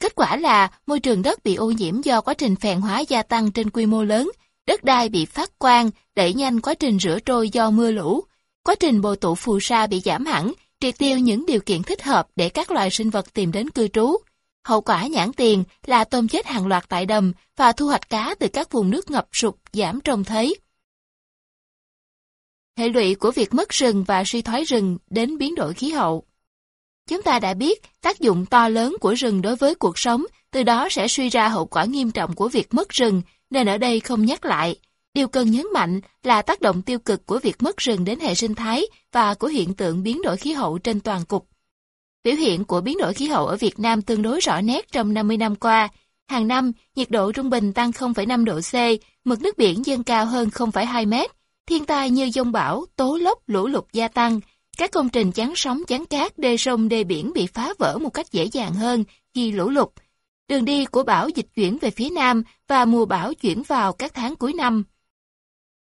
Kết quả là môi trường đất bị ô nhiễm do quá trình phèn hóa gia tăng trên quy mô lớn, đất đai bị phát quang, đẩy nhanh quá trình rửa trôi do mưa lũ. Quá trình bồi tụ phù sa bị giảm hẳn, triệt tiêu những điều kiện thích hợp để các loài sinh vật tìm đến cư trú. Hậu quả nhãn tiền là tôm chết hàng loạt tại đầm và thu hoạch cá từ các vùng nước ngập sụp giảm trông thấy. Hệ lụy của việc mất rừng và suy thoái rừng đến biến đổi khí hậu. Chúng ta đã biết tác dụng to lớn của rừng đối với cuộc sống, từ đó sẽ suy ra hậu quả nghiêm trọng của việc mất rừng, nên ở đây không nhắc lại. Điều cần nhấn mạnh là tác động tiêu cực của việc mất rừng đến hệ sinh thái và của hiện tượng biến đổi khí hậu trên toàn cục. Biểu hiện của biến đổi khí hậu ở Việt Nam tương đối rõ nét trong 50 năm qua. Hàng năm, nhiệt độ trung bình tăng 0,5 độ C, mực nước biển dâng cao hơn 0,2 mét, thiên tai như dông bão, tố lốc, lũ lụt gia tăng, các công trình chắn sóng chắn cát, đê sông, đê biển bị phá vỡ một cách dễ dàng hơn khi lũ lụt. Đường đi của bão dịch chuyển về phía nam và mùa bão chuyển vào các tháng cuối năm.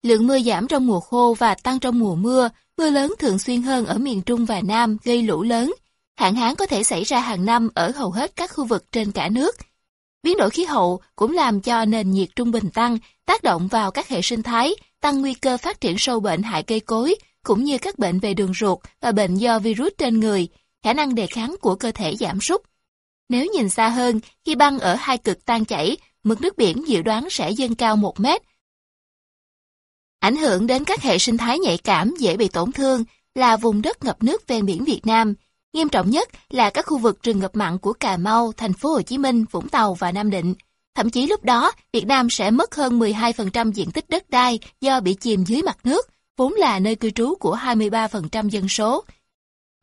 Lượng mưa giảm trong mùa khô và tăng trong mùa mưa, mưa lớn thường xuyên hơn ở miền Trung và Nam gây lũ lớn. Hạn hán có thể xảy ra hàng năm ở hầu hết các khu vực trên cả nước. Biến đổi khí hậu cũng làm cho nền nhiệt trung bình tăng, tác động vào các hệ sinh thái, tăng nguy cơ phát triển sâu bệnh hại cây cối, cũng như các bệnh về đường ruột và bệnh do virus trên người, khả năng đề kháng của cơ thể giảm sút. Nếu nhìn xa hơn, khi băng ở hai cực tan chảy, mực nước biển dự đoán sẽ dâng cao 1 mét. Ảnh hưởng đến các hệ sinh thái nhạy cảm dễ bị tổn thương là vùng đất ngập nước ven biển Việt Nam. Nghiêm trọng nhất là các khu vực rừng ngập mặn của Cà Mau, thành phố Hồ Chí Minh, Vũng Tàu và Nam Định. Thậm chí lúc đó, Việt Nam sẽ mất hơn 12% diện tích đất đai do bị chìm dưới mặt nước, vốn là nơi cư trú của 23% dân số.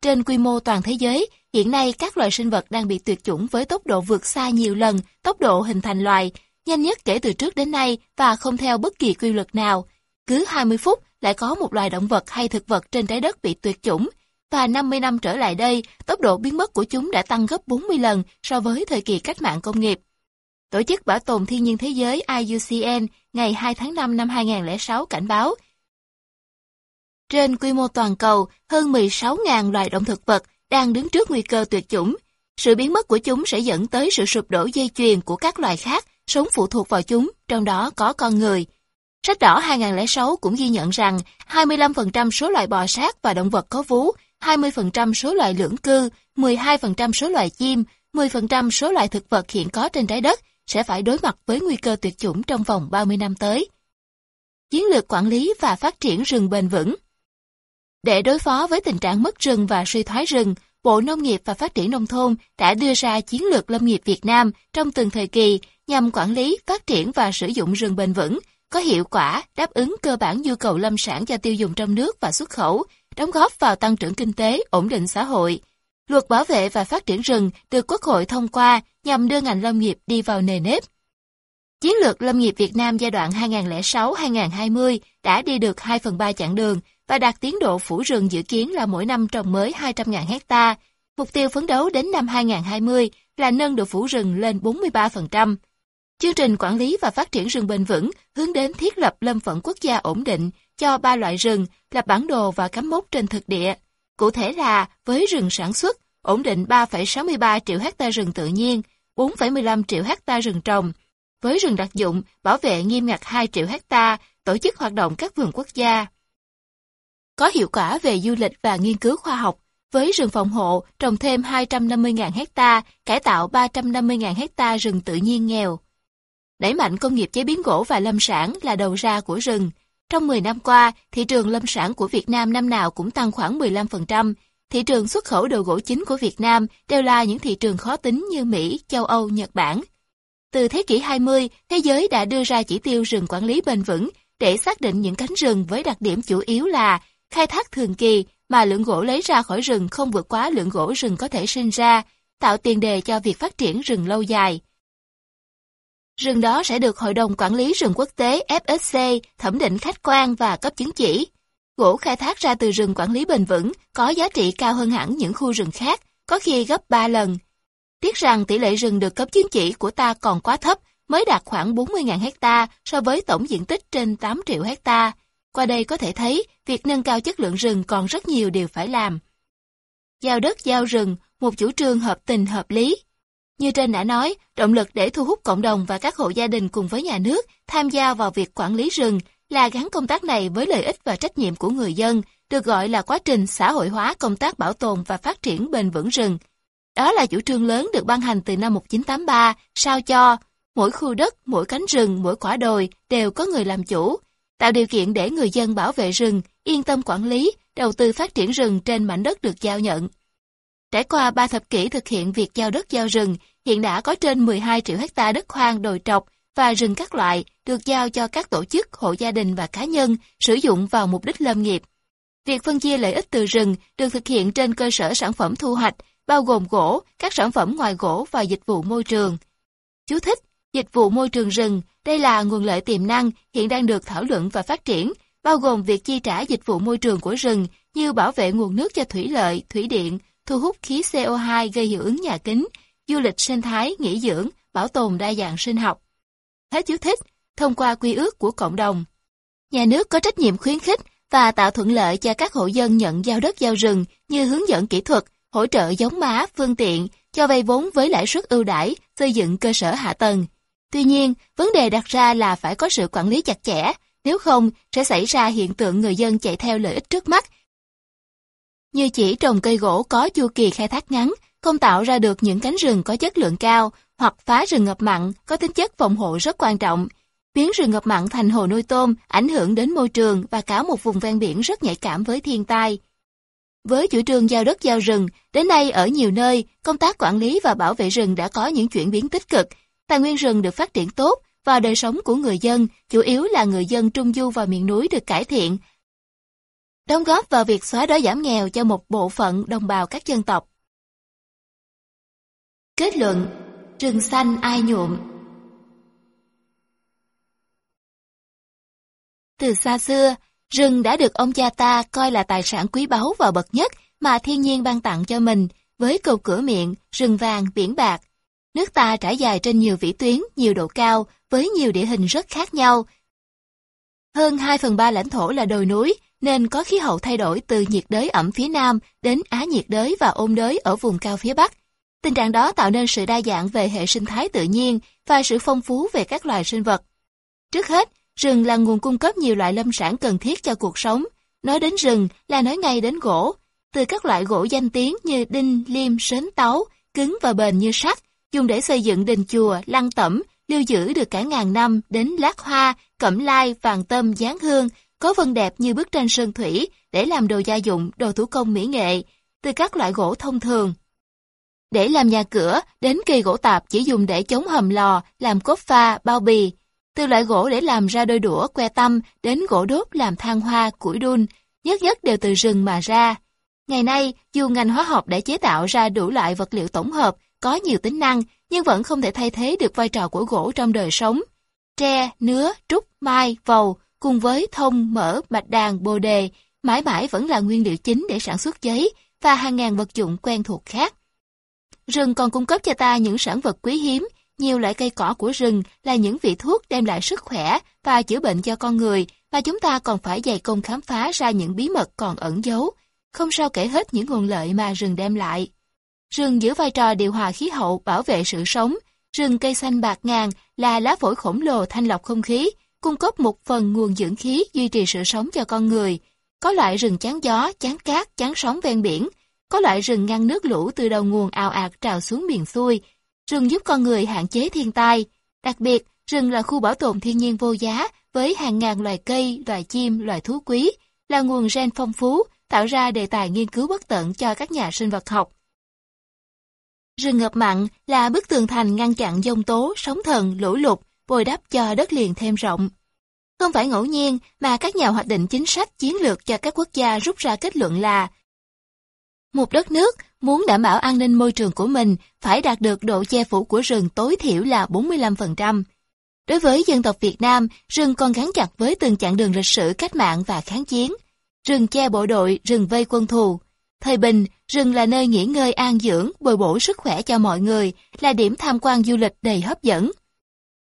Trên quy mô toàn thế giới, hiện nay các loài sinh vật đang bị tuyệt chủng với tốc độ vượt xa nhiều lần tốc độ hình thành loài, nhanh nhất kể từ trước đến nay và không theo bất kỳ quy luật nào. Cứ 20 phút lại có một loài động vật hay thực vật trên trái đất bị tuyệt chủng, và 50 năm trở lại đây, tốc độ biến mất của chúng đã tăng gấp 40 lần so với thời kỳ cách mạng công nghiệp. Tổ chức Bảo tồn Thiên nhiên Thế giới IUCN ngày 2 tháng 5 năm 2006 cảnh báo trên quy mô toàn cầu, hơn 16.000 loài động thực vật đang đứng trước nguy cơ tuyệt chủng. Sự biến mất của chúng sẽ dẫn tới sự sụp đổ dây chuyền của các loài khác sống phụ thuộc vào chúng, trong đó có con người. Sách đỏ 2006 cũng ghi nhận rằng 25% số loài bò sát và động vật có vú, 20% số loài lưỡng cư, 12% số loài chim, 10% số loài thực vật hiện có trên trái đất sẽ phải đối mặt với nguy cơ tuyệt chủng trong vòng 30 năm tới. Chiến lược quản lý và phát triển rừng bền vững để đối phó với tình trạng mất rừng và suy thoái rừng, Bộ Nông nghiệp và Phát triển Nông thôn đã đưa ra chiến lược lâm nghiệp Việt Nam trong từng thời kỳ nhằm quản lý, phát triển và sử dụng rừng bền vững, có hiệu quả, đáp ứng cơ bản nhu cầu lâm sản cho tiêu dùng trong nước và xuất khẩu, đóng góp vào tăng trưởng kinh tế, ổn định xã hội. Luật bảo vệ và phát triển rừng được Quốc hội thông qua nhằm đưa ngành lâm nghiệp đi vào nề nếp. Chiến lược lâm nghiệp Việt Nam giai đoạn 2006-2020 đã đi được 2 phần 3 chặng đường, và đạt tiến độ phủ rừng dự kiến là mỗi năm trồng mới 200.000 hecta. Mục tiêu phấn đấu đến năm 2020 là nâng độ phủ rừng lên 43%. Chương trình quản lý và phát triển rừng bền vững hướng đến thiết lập lâm phận quốc gia ổn định cho ba loại rừng, là bản đồ và cắm mốc trên thực địa. Cụ thể là với rừng sản xuất, ổn định 3,63 triệu hecta rừng tự nhiên, 4,15 triệu hecta rừng trồng. Với rừng đặc dụng, bảo vệ nghiêm ngặt 2 triệu hecta, tổ chức hoạt động các vườn quốc gia có hiệu quả về du lịch và nghiên cứu khoa học, với rừng phòng hộ trồng thêm 250.000 hecta, cải tạo 350.000 hecta rừng tự nhiên nghèo. Đẩy mạnh công nghiệp chế biến gỗ và lâm sản là đầu ra của rừng. Trong 10 năm qua, thị trường lâm sản của Việt Nam năm nào cũng tăng khoảng 15%. Thị trường xuất khẩu đồ gỗ chính của Việt Nam đều là những thị trường khó tính như Mỹ, châu Âu, Nhật Bản. Từ thế kỷ 20, thế giới đã đưa ra chỉ tiêu rừng quản lý bền vững để xác định những cánh rừng với đặc điểm chủ yếu là khai thác thường kỳ mà lượng gỗ lấy ra khỏi rừng không vượt quá lượng gỗ rừng có thể sinh ra, tạo tiền đề cho việc phát triển rừng lâu dài. Rừng đó sẽ được Hội đồng Quản lý rừng quốc tế FSC thẩm định khách quan và cấp chứng chỉ. Gỗ khai thác ra từ rừng quản lý bền vững có giá trị cao hơn hẳn những khu rừng khác, có khi gấp 3 lần. Tiếc rằng tỷ lệ rừng được cấp chứng chỉ của ta còn quá thấp, mới đạt khoảng 40.000 hecta so với tổng diện tích trên 8 triệu hecta. Qua đây có thể thấy, việc nâng cao chất lượng rừng còn rất nhiều điều phải làm. Giao đất giao rừng, một chủ trương hợp tình hợp lý. Như trên đã nói, động lực để thu hút cộng đồng và các hộ gia đình cùng với nhà nước tham gia vào việc quản lý rừng là gắn công tác này với lợi ích và trách nhiệm của người dân, được gọi là quá trình xã hội hóa công tác bảo tồn và phát triển bền vững rừng. Đó là chủ trương lớn được ban hành từ năm 1983, sao cho mỗi khu đất, mỗi cánh rừng, mỗi quả đồi đều có người làm chủ, tạo điều kiện để người dân bảo vệ rừng, yên tâm quản lý, đầu tư phát triển rừng trên mảnh đất được giao nhận. Trải qua 3 thập kỷ thực hiện việc giao đất giao rừng, hiện đã có trên 12 triệu hecta đất hoang đồi trọc và rừng các loại được giao cho các tổ chức, hộ gia đình và cá nhân sử dụng vào mục đích lâm nghiệp. Việc phân chia lợi ích từ rừng được thực hiện trên cơ sở sản phẩm thu hoạch, bao gồm gỗ, các sản phẩm ngoài gỗ và dịch vụ môi trường. Chú thích, dịch vụ môi trường rừng, đây là nguồn lợi tiềm năng hiện đang được thảo luận và phát triển, bao gồm việc chi trả dịch vụ môi trường của rừng như bảo vệ nguồn nước cho thủy lợi, thủy điện, thu hút khí CO2 gây hiệu ứng nhà kính, du lịch sinh thái, nghỉ dưỡng, bảo tồn đa dạng sinh học. Hết chú thích, thông qua quy ước của cộng đồng. Nhà nước có trách nhiệm khuyến khích và tạo thuận lợi cho các hộ dân nhận giao đất giao rừng như hướng dẫn kỹ thuật, hỗ trợ giống má, phương tiện, cho vay vốn với lãi suất ưu đãi, xây dựng cơ sở hạ tầng. Tuy nhiên, vấn đề đặt ra là phải có sự quản lý chặt chẽ, nếu không sẽ xảy ra hiện tượng người dân chạy theo lợi ích trước mắt. Như chỉ trồng cây gỗ có chu kỳ khai thác ngắn, không tạo ra được những cánh rừng có chất lượng cao, hoặc phá rừng ngập mặn có tính chất phòng hộ rất quan trọng, biến rừng ngập mặn thành hồ nuôi tôm, ảnh hưởng đến môi trường và cả một vùng ven biển rất nhạy cảm với thiên tai. Với chủ trương giao đất giao rừng, đến nay ở nhiều nơi, công tác quản lý và bảo vệ rừng đã có những chuyển biến tích cực, tài nguyên rừng được phát triển tốt và đời sống của người dân, chủ yếu là người dân trung du và miền núi được cải thiện, đóng góp vào việc xóa đói giảm nghèo cho một bộ phận đồng bào các dân tộc. Kết luận, rừng xanh ai nhuộm Từ xa xưa, rừng đã được ông cha ta coi là tài sản quý báu và bậc nhất mà thiên nhiên ban tặng cho mình, với cầu cửa miệng, rừng vàng, biển bạc. Nước ta trải dài trên nhiều vĩ tuyến, nhiều độ cao, với nhiều địa hình rất khác nhau. Hơn 2 phần 3 lãnh thổ là đồi núi, nên có khí hậu thay đổi từ nhiệt đới ẩm phía Nam đến Á nhiệt đới và ôn đới ở vùng cao phía Bắc. Tình trạng đó tạo nên sự đa dạng về hệ sinh thái tự nhiên và sự phong phú về các loài sinh vật. Trước hết, rừng là nguồn cung cấp nhiều loại lâm sản cần thiết cho cuộc sống. Nói đến rừng là nói ngay đến gỗ. Từ các loại gỗ danh tiếng như đinh, liêm, sến táo, cứng và bền như sắt, dùng để xây dựng đình chùa, lăng tẩm, lưu giữ được cả ngàn năm đến lát hoa, cẩm lai, vàng tâm, giáng hương, có vân đẹp như bức tranh sơn thủy để làm đồ gia dụng, đồ thủ công mỹ nghệ, từ các loại gỗ thông thường. Để làm nhà cửa, đến cây gỗ tạp chỉ dùng để chống hầm lò, làm cốt pha, bao bì. Từ loại gỗ để làm ra đôi đũa, que tăm, đến gỗ đốt làm than hoa, củi đun, nhất nhất đều từ rừng mà ra. Ngày nay, dù ngành hóa học đã chế tạo ra đủ loại vật liệu tổng hợp, có nhiều tính năng, nhưng vẫn không thể thay thế được vai trò của gỗ trong đời sống. Tre, nứa, trúc, mai, vầu, cùng với thông, mỡ, bạch đàn, bồ đề, mãi mãi vẫn là nguyên liệu chính để sản xuất giấy và hàng ngàn vật dụng quen thuộc khác. Rừng còn cung cấp cho ta những sản vật quý hiếm, nhiều loại cây cỏ của rừng là những vị thuốc đem lại sức khỏe và chữa bệnh cho con người, và chúng ta còn phải dày công khám phá ra những bí mật còn ẩn giấu, không sao kể hết những nguồn lợi mà rừng đem lại. Rừng giữ vai trò điều hòa khí hậu, bảo vệ sự sống. Rừng cây xanh bạc ngàn là lá phổi khổng lồ thanh lọc không khí, cung cấp một phần nguồn dưỡng khí duy trì sự sống cho con người. Có loại rừng chắn gió, chắn cát, chắn sóng ven biển. Có loại rừng ngăn nước lũ từ đầu nguồn ào ạt trào xuống miền xuôi. Rừng giúp con người hạn chế thiên tai. Đặc biệt, rừng là khu bảo tồn thiên nhiên vô giá với hàng ngàn loài cây, loài chim, loài thú quý, là nguồn gen phong phú, tạo ra đề tài nghiên cứu bất tận cho các nhà sinh vật học. Rừng ngập mặn là bức tường thành ngăn chặn dông tố, sóng thần, lũ lụt, bồi đắp cho đất liền thêm rộng. Không phải ngẫu nhiên mà các nhà hoạch định chính sách chiến lược cho các quốc gia rút ra kết luận là một đất nước muốn đảm bảo an ninh môi trường của mình phải đạt được độ che phủ của rừng tối thiểu là 45%. Đối với dân tộc Việt Nam, rừng còn gắn chặt với từng chặng đường lịch sử cách mạng và kháng chiến. Rừng che bộ đội, rừng vây quân thù. Thời bình, rừng là nơi nghỉ ngơi an dưỡng, bồi bổ sức khỏe cho mọi người, là điểm tham quan du lịch đầy hấp dẫn.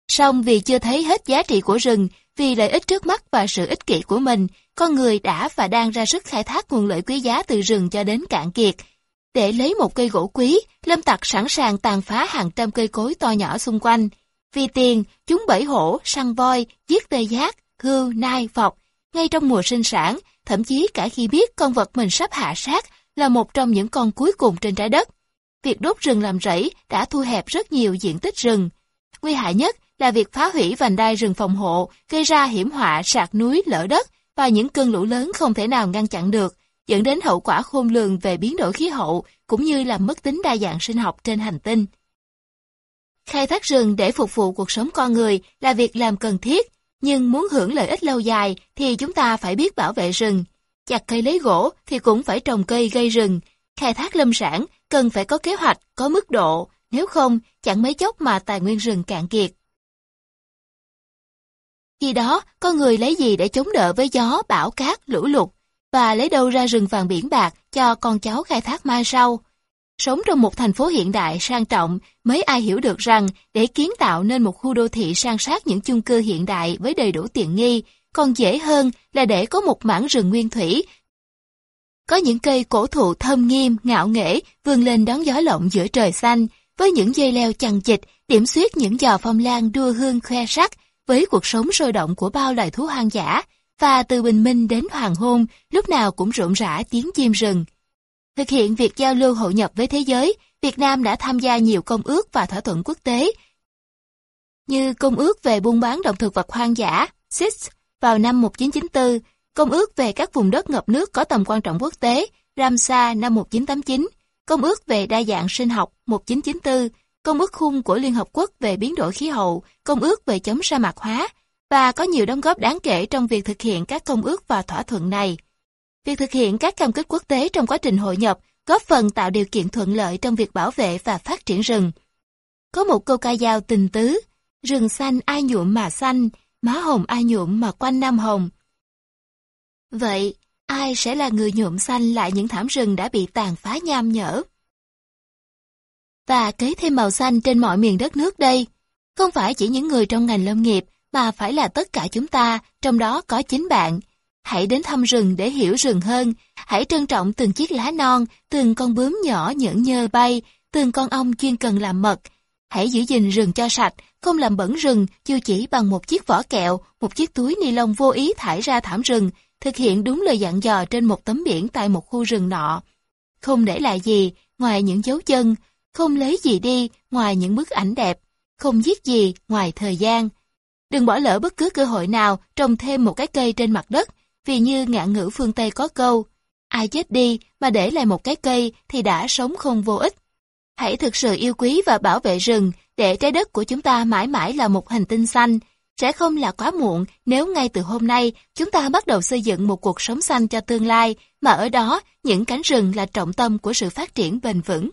Song vì chưa thấy hết giá trị của rừng, vì lợi ích trước mắt và sự ích kỷ của mình, con người đã và đang ra sức khai thác nguồn lợi quý giá từ rừng cho đến cạn kiệt. Để lấy một cây gỗ quý, lâm tặc sẵn sàng tàn phá hàng trăm cây cối to nhỏ xung quanh. Vì tiền, chúng bẫy hổ, săn voi, giết tê giác, hưu, nai, vọc. Ngay trong mùa sinh sản, thậm chí cả khi biết con vật mình sắp hạ sát là một trong những con cuối cùng trên trái đất. Việc đốt rừng làm rẫy đã thu hẹp rất nhiều diện tích rừng. Nguy hại nhất là việc phá hủy vành đai rừng phòng hộ, gây ra hiểm họa sạt núi lở đất và những cơn lũ lớn không thể nào ngăn chặn được, dẫn đến hậu quả khôn lường về biến đổi khí hậu cũng như làm mất tính đa dạng sinh học trên hành tinh. Khai thác rừng để phục vụ cuộc sống con người là việc làm cần thiết, nhưng muốn hưởng lợi ích lâu dài thì chúng ta phải biết bảo vệ rừng. Chặt cây lấy gỗ thì cũng phải trồng cây gây rừng. Khai thác lâm sản cần phải có kế hoạch, có mức độ, nếu không chẳng mấy chốc mà tài nguyên rừng cạn kiệt. Khi đó, con người lấy gì để chống đỡ với gió, bão cát, lũ lụt, và lấy đâu ra rừng vàng biển bạc cho con cháu khai thác mai sau. Sống trong một thành phố hiện đại sang trọng, mấy ai hiểu được rằng để kiến tạo nên một khu đô thị sang sát những chung cư hiện đại với đầy đủ tiện nghi, còn dễ hơn là để có một mảng rừng nguyên thủy. Có những cây cổ thụ thâm nghiêm, ngạo nghễ, vươn lên đón gió lộng giữa trời xanh, với những dây leo chằng chịt, điểm xuyết những giò phong lan đua hương khoe sắc, với cuộc sống sôi động của bao loài thú hoang dã, và từ bình minh đến hoàng hôn, lúc nào cũng rộn rã tiếng chim rừng. Thực hiện việc giao lưu hội nhập với thế giới, Việt Nam đã tham gia nhiều công ước và thỏa thuận quốc tế, như Công ước về buôn bán động thực vật hoang dã, (CITES) vào năm 1994, Công ước về các vùng đất ngập nước có tầm quan trọng quốc tế, Ramsar năm 1989, Công ước về đa dạng sinh học 1994, Công ước khung của Liên Hợp Quốc về biến đổi khí hậu, Công ước về chống sa mạc hóa, và có nhiều đóng góp đáng kể trong việc thực hiện các công ước và thỏa thuận này. Việc thực hiện các cam kết quốc tế trong quá trình hội nhập góp phần tạo điều kiện thuận lợi trong việc bảo vệ và phát triển rừng. Có một câu ca dao tình tứ, rừng xanh ai nhuộm mà xanh, má hồng ai nhuộm mà quanh năm hồng. Vậy, ai sẽ là người nhuộm xanh lại những thảm rừng đã bị tàn phá nham nhở? Và cấy thêm màu xanh trên mọi miền đất nước đây, không phải chỉ những người trong ngành lâm nghiệp mà phải là tất cả chúng ta, trong đó có chính bạn. Hãy đến thăm rừng để hiểu rừng hơn, hãy trân trọng từng chiếc lá non, từng con bướm nhỏ nhẫn nhơ bay, từng con ong chuyên cần làm mật. Hãy giữ gìn rừng cho sạch, không làm bẩn rừng dù chỉ bằng một chiếc vỏ kẹo, một chiếc túi ni lông vô ý thải ra thảm rừng, thực hiện đúng lời dặn dò trên một tấm biển tại một khu rừng nọ. Không để lại gì ngoài những dấu chân, không lấy gì đi ngoài những bức ảnh đẹp, không giết gì ngoài thời gian. Đừng bỏ lỡ bất cứ cơ hội nào trồng thêm một cái cây trên mặt đất, vì như ngạn ngữ phương Tây có câu, ai chết đi mà để lại một cái cây thì đã sống không vô ích. Hãy thực sự yêu quý và bảo vệ rừng để trái đất của chúng ta mãi mãi là một hành tinh xanh. Sẽ không là quá muộn nếu ngay từ hôm nay chúng ta bắt đầu xây dựng một cuộc sống xanh cho tương lai, mà ở đó những cánh rừng là trọng tâm của sự phát triển bền vững.